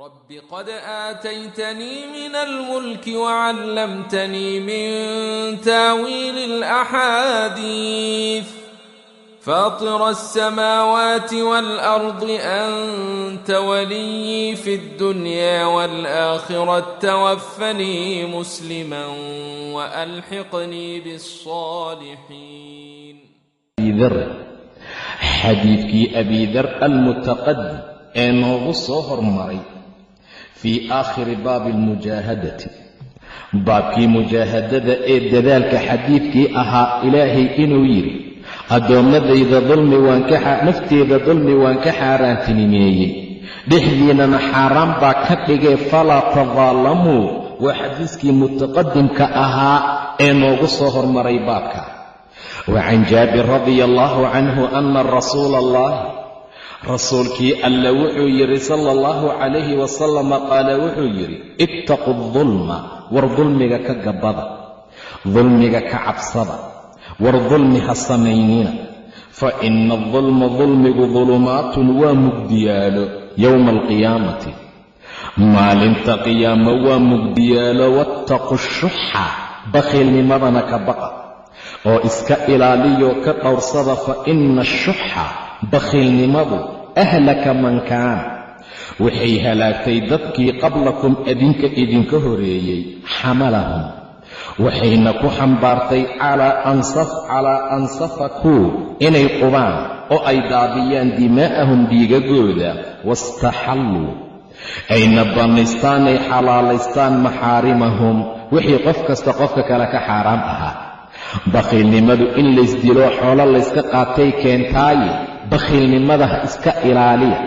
رب قد آتيتني من الملك وعلمتني من تاويل الأحاديث فاطر السماوات والأرض أنت ولي في الدنيا والآخرة توفني مسلما وألحقني بالصالحين ذر حديثك أبي ذر المتقدم ee noogu soo fii aakhiri baabi almujaahadati. Baabkii mujaahadada ee dadaalka xadiidkii ahaa ilaahay inuu yidhi addoommadayda dulmi waan ka nafteeda dulmi waan ka xaaraantinimeeyey. Dhexdiinana xaaraan baa ka dhigay falaa tadaalamuu. Waa xadiiskii mutaqadimka ahaa ee noogu soo hormaray baabka. Wacan jaabir radia allahu canhu ana rasuula allahi rasuulkii alla wuxuu yidhi sala allahu calayhi wasalama qaala wuxuu yidhi ittaqu dulma war dulmiga ka gabbada dulmiga ka cabsada war dulmi ha samaynina fa ina adulma dulmigu dulumaatun waa mugdiyaalo yowma alqiyaamati. Maalinta qiyaamo waa mugdiyaalo wattaqu shuxa bakhiilnimadana ka baqa oo iska ilaaliyo ka dhowrsada fa ina ashuxa bakhiilnimadu ahlaka man kaana waxay halaagtay dadkii qablakum adinka idinka horeeyey xamalahum. Waxayna ku xambaartay calaa an safakuu inay qubaan oo ay daadiyaan dimaa'ahum dhiigagooda wastaxalluu. Ayna bannaystaan ay xalaalaystaan maxaarimahum. Wixii qof kasta qofka kale ka xaaraam ahaa. Bakhiilnimadu in laysdilo xoolo layska qaatay keentaaye bakhiilnimada iska ilaaliya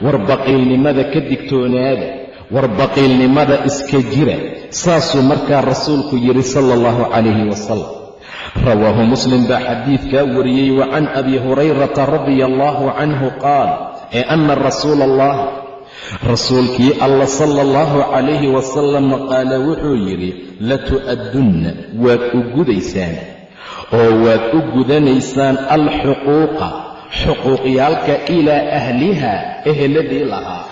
war baqiilnimada ka digtoonaada war baqiilnimada iska jira saasuu markaa rasuulku yidhi sala allahu calayhi wasalam rawaahu muslim baa xadiidkaa wariyey wa can abi hurayrata radia allahu canhu qaal ee ana rasuula allah rasuulkii alla sala allahu calayhi wasalam qaala wuxuu yidhi latu'addunna waad u gudaysaan oo waad u gudanaysaan alxuquuqa xuquuqyaalka ilaa ahliha eheladii lahaa.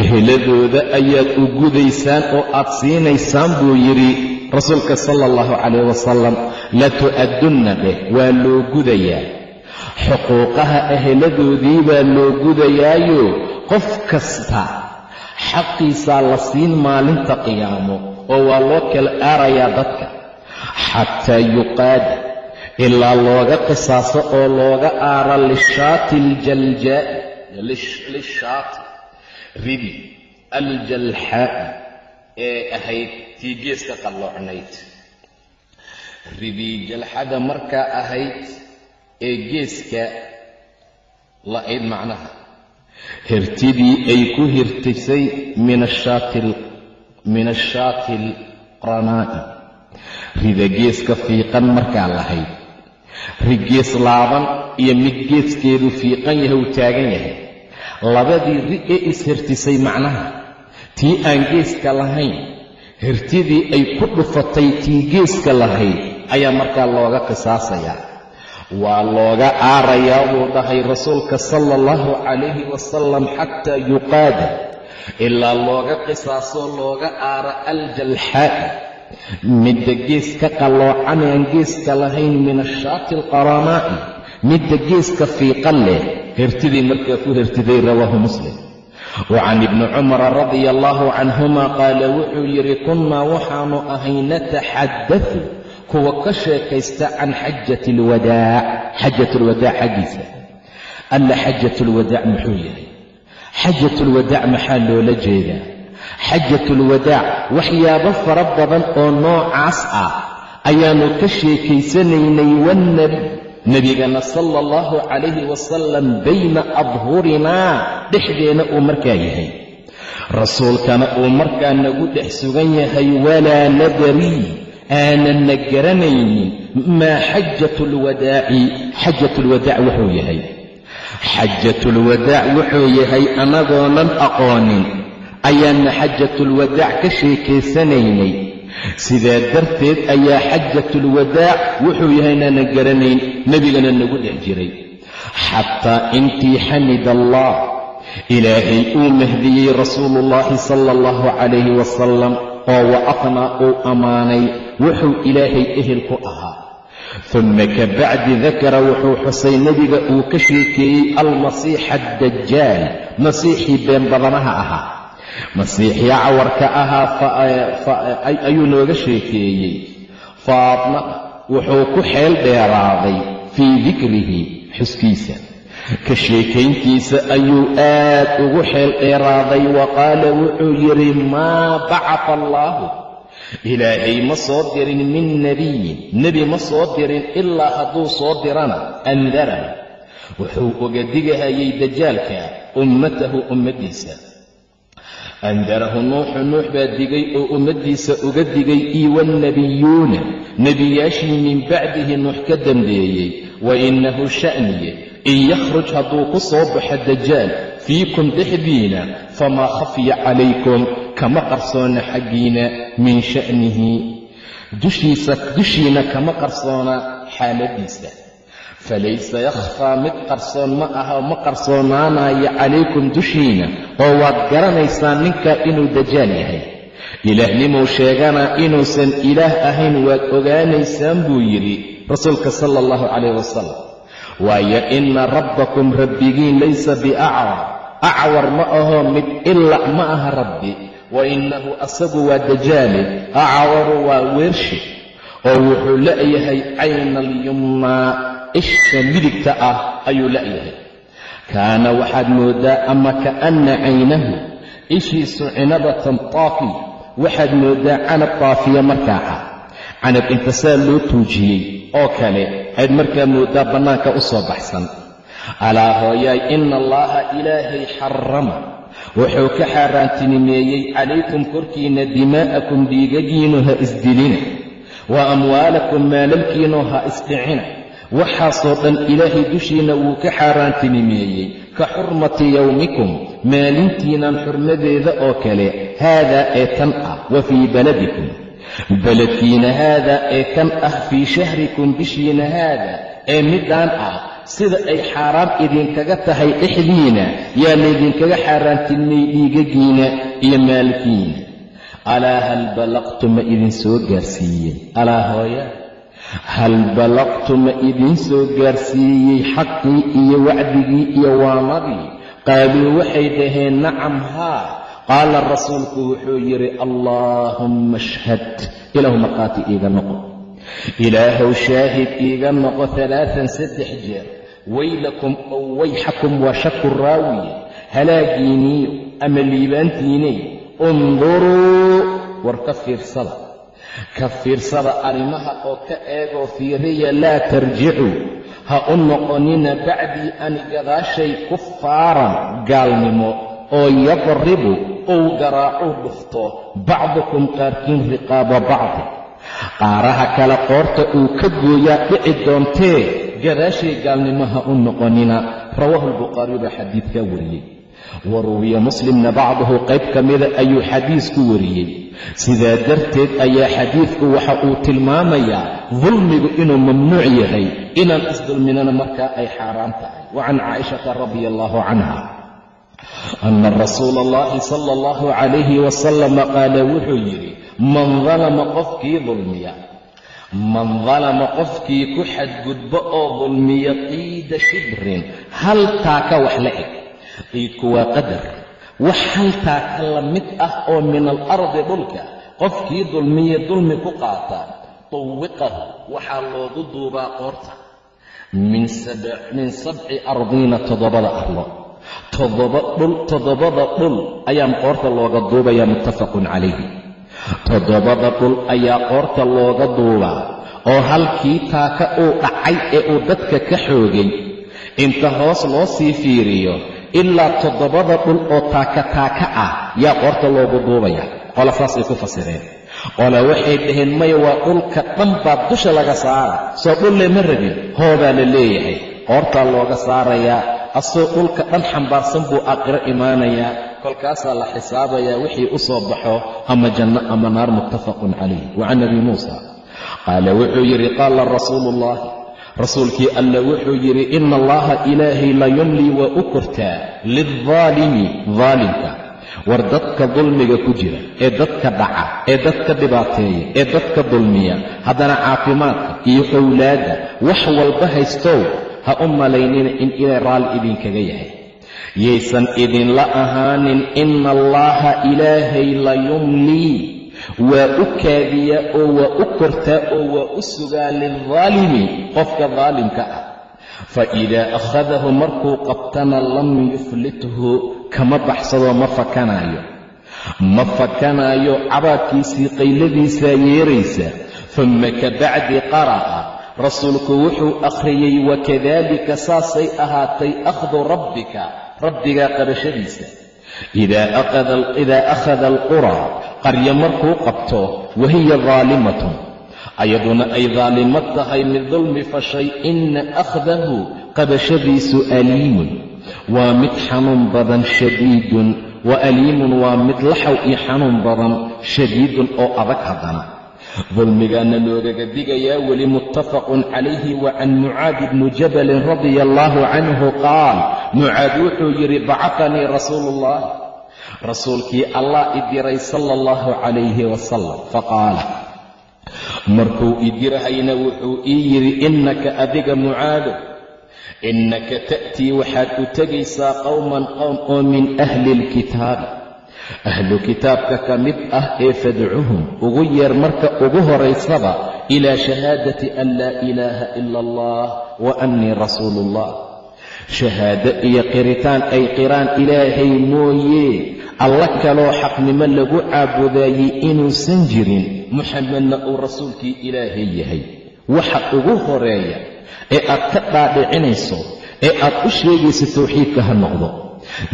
Eheladooda ayaad u gudaysaan oo aad siinaysaan buu yidhi rasuulka sala allahu calayh wasalam latu'addunna dheh waa loo gudayaa. Xuquuqaha eheladoodii baa loo gudayaayo qof kasta. Xaqiisaa la siin maalinta qiyaamo oo waa loo kala aarayaa dadka. Xataa yuqaada ilaa looga qisaaso oo looga aara lishaati aljaljaa'i lishaati ribi aljalxaa'i ee ahayd tii geeska qalloocnayd. Ribii jalxada markaa ahayd ee geeska la'ayd macnaha. Hirtidii ay ku hirtisay min ashaati alqranaa'i rida geeska fiiqan markaa lahayd rid gees laaban iyo mid geeskeedu fiiqan yahay uu taagan yahay. Labadii ri ee is-hirtisay macnaha tii aan geeska lahayn hirtidii ay ku dhufatay tii geeska lahayd ayaa markaa looga qisaasayaa. Waa looga aarayaa buu dhahay rasuulka sala allahu calayhi wasalam xataa yuqaada ilaa looga qisaasoo looga aara aljalxaa'i midda geeska qalloocan aan geeska lahayn min ashaati alqaranaa'i midda geeska fiiqan leh hirtidii markaa ku hirtiday rawaahu muslim. Wa can ibni cumara radia allahu canhuma qaala wuxuu yidhi kunnaa waxaanu ahay nataxaddatu kuwa ka sheekaysta can xajati alwadaac xajat alwadaac xaggiisa. Alla xajat alwadaac muxuu yahay xajat alwadaac maxaa loola jeedaa xajat alwadaac waxyaabo fara badan oo noocaas ah ayaannu ka sheekaysanaynay wannebi nebigana sala allahu calayhi wasalam bayna adhurinaa dhexdeenna uu markaa yahay. Rasuulkana uu markaa nagu dhex sugan yahay walaa nadarii aananna garanaynin maa xajatulwadaaci. Xajatulwadaac wuxuu yahay. Xajatulwadaac wuxuu yahay annagoonan aqoonin ayaanna xajatulwadaac ka sheekaysanaynay sidaa darteed ayaa xajatulwadaac wuxuu yahay naanan garanayn nebigana nagu dhex jiray. Xataa intii xamida allah ilaahay uu mahdiyey rasuuluullaahi sala allahu calayhi wasalam oo wa aqnaa uu ammaanay wuxuu ilaahay ehel ku ahaa. Dumma ka bacdi dakara wuxuu xusay nebiga uu ka sheekeeyey almasiixa addajaal masiixii been badanaha ahaa masiixii cawarka ahaa ayuu nooga sheekeeyey. Faatna wuxuu ku xeel dheeraaday fii dikrihi xuskiisa. Ka sheekayntiisa ayuu aad ugu xeel dheeraaday. Wa qaala wuxuu yidhi maa bacata allaahu? Ilaahay ma soo dirin min nebiyin nebi ma soo dirin ilaa hadduu soo dirana andara wuxuu uga digahayay dajaalka ummatahu ummaddiisa andarahu nuuxu nuux baa digay oo ummaddiisa uga digay iyo waalnebiyuuna nebiyaashii min bacdihi nuux ka dambeeyey wa innahu sha'niye in yakhruj hadduu ku soo baxo dajaal fiikum dhexdiina famaa khafiya calaykum kama qarsoona xaggiina min sha'nihi dushiina kama qarsoona xaaladiisa falaysa yakhfaa mid qarsoon ma aha ma qarsoonaanayo calaykum dushiina oo waad garanaysaan ninkaa inuu dajaal yahay ilaahnimuu sheegana inuusan ilaah ahayn waad ogaanaysaan buu yidhi rasuulka sala allahu calayh wasalam waayo inna rabbakum rabbigiin laysa biacwar acwar ma aho mid ilac ma aha rabbi wa innahu asagu waa dajaale acwaru waa weershi oo wuxuu la'yahay cayna alyumnaa isha midigta ah ayuu la'yahay kaana waxaad mooddaa ama ka'anna caynahu ishiisu cinabatan taafi waxaad mooddaa canab taafiya markaa ah. Canab intasaa loo tuujiyey oo kale ayd markaa mooddaa bannaanka u soo baxsan. Alaa hooyaay ina allaaha ilaahay xarama wuxuu ka xaaraantinimeeyey calaykum korkiinna dimaa'akum dhiigagiinu ha isdilina wa amwaalakum maalalkiinu ha isdhicina waxaasoo dhan ilaahay dushiinna wuu ka xaaraantinimeeyey ka xurmati yowmikum maalintiinnan xurmadeeda oo kale haadaa ee tan ah wa fii baladikum. Beledkiina haadaa ee kan ah fii shahrikum bishiina haada ee middaan ah sida ay xaaraam idinkaga tahay dhexdiina yaa laydinkaga xaaraantinimay dhiigagiina iyo maalkiina. Alaa hal ballaqtu ma idin soo gaarsiiyey alaa hooya hal ballaqtu ma idin soo gaarsiiyey xaqii iyo wacdigii iyo waanadii qaaluu waxay dhaheen nacam haa. Qaala rasuulku wuxuu yidhi allaahumma ashhad. Ilaahu markhaati iiga noqo. Ilaahow shaahid iiga noqo alaaan saddex jeer. Weylakum ow wayxakum waa shaku raawiye. Halaagiiniyo ama liibaantiinay unduruu. War ka fiirsada ka fiirsada arrimaha oo ka eegoo fiiriya laa tarjicuu ha u noqonina bacdii ani gadaashay kufaaran gaalnimo oo yadribu ou garaacuu dhufto bacdukum qaarkiin riqaaba bacdi qaaraha kale qoorta uu ka gooyaa dhici doontee gadaashay gaalnimo ha u noqonina. Rawaahu albukhaariyu baa xadiidkaa wariyey wa ruwiya muslimna bacdahu qayb ka mida ayuu xadiisku wariyey. Sidaa darteed ayaa xadiidku waxa uu tilmaamayaa dulmigu inuu mamnuuc yahay inaan isdulminana markaa ay xaaraan tahay. Wa can caa'ishata radia allaahu canha. Ana rasuula allahi sala allahu calayhi wasalama qaala wuxuu yidhi man dalama qofkii dulmiya man dalama qofkii ku xadgudbo oo dulmiya qiida shibrin hal taaka wax la eg qiidku waa qadar. Wax hal taaka la mid ah oo min alardi dhulka qofkii dulmiya dulmi ku qaata tuwiqahu waxaa loogu duubaa qoorta. Min sabci ardiina toddobada arlo. Toddobada dhul ayaan qoorta looga duubayaa muttafaqun calayhi. Toddobada dhul ayaa qoorta looga duubaa oo halkii taaka uu dhacay ee uu dadka ka xoogay. Inta hoos loo sii fiiriyo ilaa toddobada dhul oo taaka taaka ah yaa qoorta loogu duubaya. Qola saasay ku fasireen. Qola waxay dhaheen maya waa dhulka dhan baa dusha laga saara soo dhulle ma rabin hoobaa la leeyahay. Qoortaa looga saarayaa asoo dhulka dhan xambaarsan buu aakhiro imaanayaa kolkaasaa la xisaabayaa wixii u soo baxo ama janno ama naar muttafaqun calayh wa can abi muusa qaala wuxuu yidhi qaala rasuulu ullaahi rasuulkii alla wuxuu yidhi ina allaha ilaahay la yumlii waa u kortaa lildaalimi daalimka war dadka dulmiga ku jira ee dadka dhaca ee dadka dhibaateeya ee dadka dulmiya haddana caafimaadka iyo owlaadda wax walba haystow ha u malaynina in ilaa raalli idinkaga yahay. Yaysan idinla ahaanin ina allaha ilaahay la yumlii waa u kaadiyaa oo waa u kortaa oo waa u sugaa lildaalimi qofka daalimka ah. Fa idaa akhadahu markuu qabtana lam yuflithu kama baxsadoo ma fakanaayo. Ma fakanaayo cabaadkiisii qayladiisaa yeeraysa. Dumma ka bacdi qara'a. Rasuulku wuxuu akhriyey wakadaalika saasay ahaatay akhdu rabbika rabbigaa qabashadiisa idaa akhada alquraa qaryo markuu qabto wahiya daalimatun ayaduna ay daalimad tahay mid dulmi fashay ina akhdahu qabashadiisu aliimun waa mid xanuun badan shadiidun wa aliimun waa mid laxaw iyo xanuun badan shadiidun oo adag haddana dulmigaana loogaga digayaa weli muttafaqun calayhi wa can mucaadi bni jabalin radia allaahu canhu qaal mucaad wuxuu yidhi bacafanii rasuulu ullah rasuulkii allah diray sala allahu calayhi wasalam faqaala markuu i dirahayna wuxuu ii yidhi innaka adiga mucaado innaka ta'tii waxaad u tegaysaa qowman qowm oo min ahli lkitaabi ahlu kitaabka ka mid ah ee fadcuhum ugu yeer marka ugu horaysaba ilaa shahaadati an laa ilaaha ila allah wa annii rasuulu ullah shahaado iyo qiritaan ay qiraan ilaahay mooye alla kaloo xaqnimo lagu caabudaayey inuusan jirin muxamedna uu rasuulkii ilaahay yahay. Waxa ugu horreeya ee aad ka dhaadhicinayso ee aad u sheegayso tawxiidka ha noqdo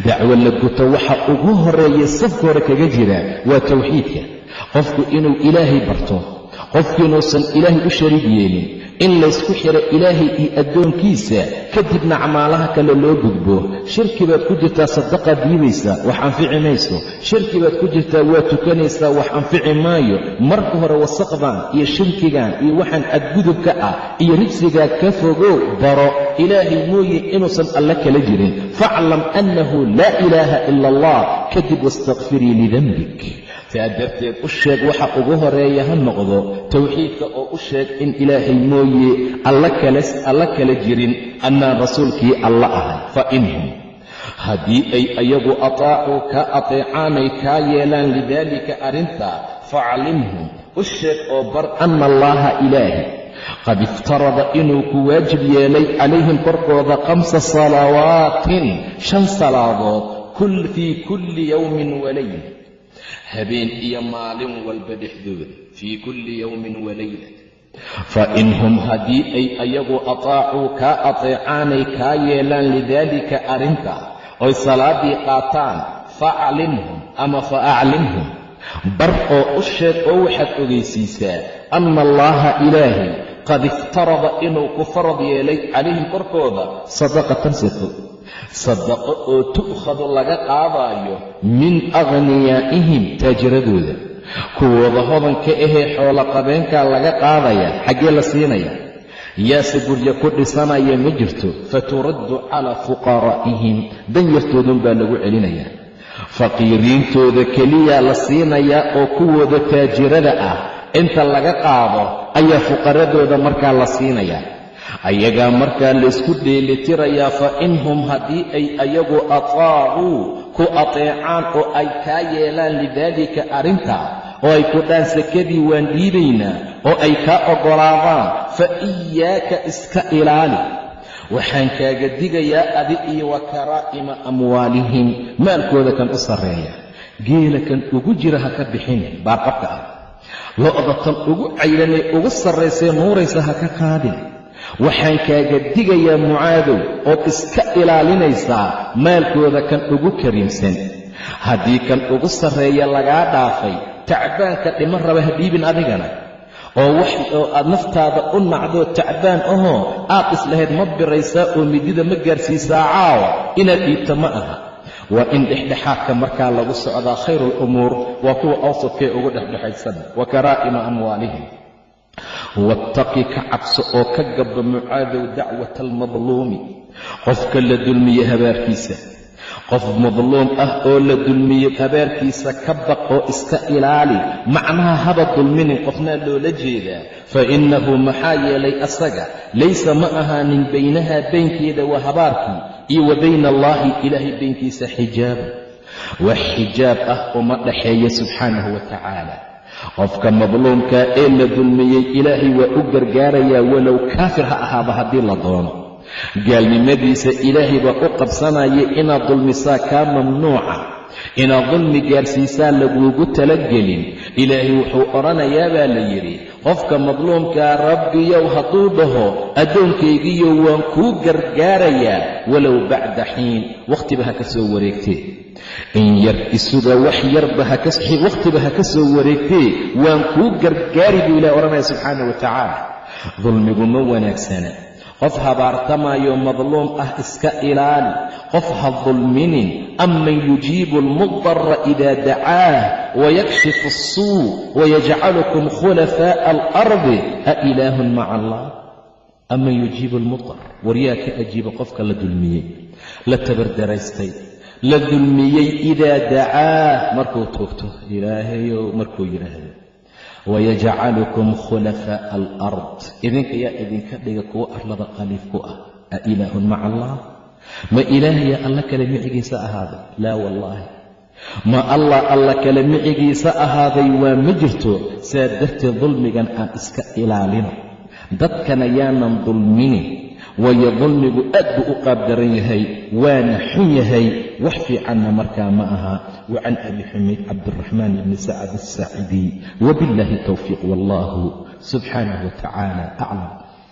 dacwo la guto waxa ugu horreeya safka hore kaga jira waa tawxiidka. Qofku inuu ilaahay barto qofkiinuusan ilaahay u shariig yeelin in laysku xiro ilaahay iyo addoonkiisa kadibna acmaalaha kale loo gudbo. Shirki baad ku jirtaa sadaqaad diidaysaa wax anfici mayso. Shirki baad ku jirtaa waa tukanaysaa wax anfici maayo. Marka hore wasaqdan iyo shirkigan iyo waxaan adgudubka ah iyo rijsigaa ka fogow baro ilaahay mooye inuusan alle kala jirin. Faaclam annahu laa ilaaha ila allah. Kadib wastakfirii lidembik saa darteed u sheeg waxa ugu horreeya ha noqdo tawxiidka oo u sheeg in ilaahay mooye alla kala jirin annaan rasuulkii alla ahay. Fa inhum haddii ay ayagu ataacuu kaa ateecaanay kaa yeelaan lidaalika arrintaa faclimhum u sheeg oo bar anna allaaha ilaahi qad iftarada inuu ku waajib yeelay calayhim korkooda khamsa salawaatin shan salaadood fii kulli yowmin walayla habeen iyo maalin walba dhexdooda fii kulli yowmin walayla fa inhum haddii ay ayagu ataacuu kaa ateecaanay kaa yeelaan lidaalika arrintaa oy salaaddii qaataan faaclimhum ama fa aclimhum bar oo u sheeg oo waxaad ogaysiisaa anna allaaha ilaahay qad iftarada inuu ku farad yeelay calayhim korkooda sadaqatan sako sadaqo oo tu'khadu laga qaadaayo min akhniyaa'ihim taajiradooda kuwooda hodanka ahee xoolo qabeenkaa laga qaadaya xaggee la siinaya yaase guryo ku dhisanaya ma jirto faturaddu calaa fuqaraa'ihim danyartoodun baa lagu celinayaa faqiiriintooda keliyaa la siinayaa oo kuwooda taajirada ah inta laga qaado ayaa fuqaradooda markaa la siinayaa ayagaa markaa laysku dheelitirayaa fa inhum haddii ay ayagu ataacuu ku ateecaan oo ay kaa yeelaan lidaalika arrintaa oo ay ku dhaan sakadii waan dhiibaynaa oo ay kaa oggolaadaan fa iyaaka iska ilaali. Waxaan kaaga digayaa adi iyo wa karaa'ima amwaalihim maalkooda kan u sarreeya geela kan ugu jira ha ka bixinin baarqabka ah. Lo'da tan ugu caylanay ugu sarraysee nuuraysa ha ka qaadin waxaan kaaga digayaa mucaadow ood iska ilaalinaysaa maalkooda kan ugu kariimsan haddii kan ugu sarreeya lagaa dhaafay tacbaanka dhiman raba ha dhiibin adigana. Oo wax oo aad naftaada u nacdoo tacbaan ahoo aad islahayd ma biraysaa oo midida ma gaarsiisaa caawa inaad dhiibta ma aha. Waa in dhexdhexaadka markaa lagu socdaa khayru alumuur waa kuwa awsadkee ugu dhexdhexaysan wa karaa'ima amwaalihim wattaqi ka cabso oo ka gabba mucaadow dacwata almadluumi qofka la dulmiye habaarkiisa. Qof madluum ah oo la dulmiye habaarkiisa ka baq oo iska ilaali. Macnaha haba dulminin qofnaa loola jeedaa fa innahu maxaa yeelay asaga laysa ma ahaanin baynaha baynkeeda waa habaarkii iyo wa bayna allaahi ilaahay baynkiisa xijaaba wax xijaab ah uma dhaxeeya subxaanahu wa tacaala qofka madluumkaa ee la dulmiyey ilaahay waa u gargaarayaa walow kaafir ha ahaaba haddii la doono. Gaalnimadiisa ilaahay baa u qabsanaya inaad dulmisaa kaa mamnuuca. Inaad dulmi gaarsiisaa laguugu talagelin. Ilaahay wuxuu odhanayaa baa la yidhi qofka madluumkaa rabbiyow hadduu dhaho addoonkaygiyo waan kuu gargaarayaa walow bacda xiin wakhtiba ha ka soo wareegtee in yar isuga wax yarba wakhtiba ha ka soo wareegtee waan kuu gargaari buu ilahi odhanaya subxaana wa tacaala. Dulmigu ma wanaagsana. Qof habaartamayo madluum ah iska ilaali qof ha dulminin aman yujiibu almudara ida dacaah wayakshifu asuu wayajcalukum khulafaa'a alardi a ilaahun maca allah aman yujiibu almudar waryaa ka ajiiba qofka la dulmiyey la tabardaraystay la dulmiyey idaa dacaah markuu toogto ilaahayow markuu yidhaahdo wayajcalukum khulafaa'a alard. Idinka yaa idinka dhiga kuwa arlada khaliif ku ah a ilaahun maca allah ma ilaahaya alla kale micigiisa ahaaday? Laa wallaahi. Ma allah alla kale micigiisa ahaaday waa ma jirto? Saa darteed dulmigan aan iska ilaalino. Dadkana yaanan dulminin waayo dulmigu aad buu u qaabdaran yahay waana xun yahay. Wax fiicanna markaa ma aha. Wa can abi xumayd cabdiraxmaan ibni sacad asaacidiy wabiاllahi towfiiq wallahu subxaanahu wa tacaala aclam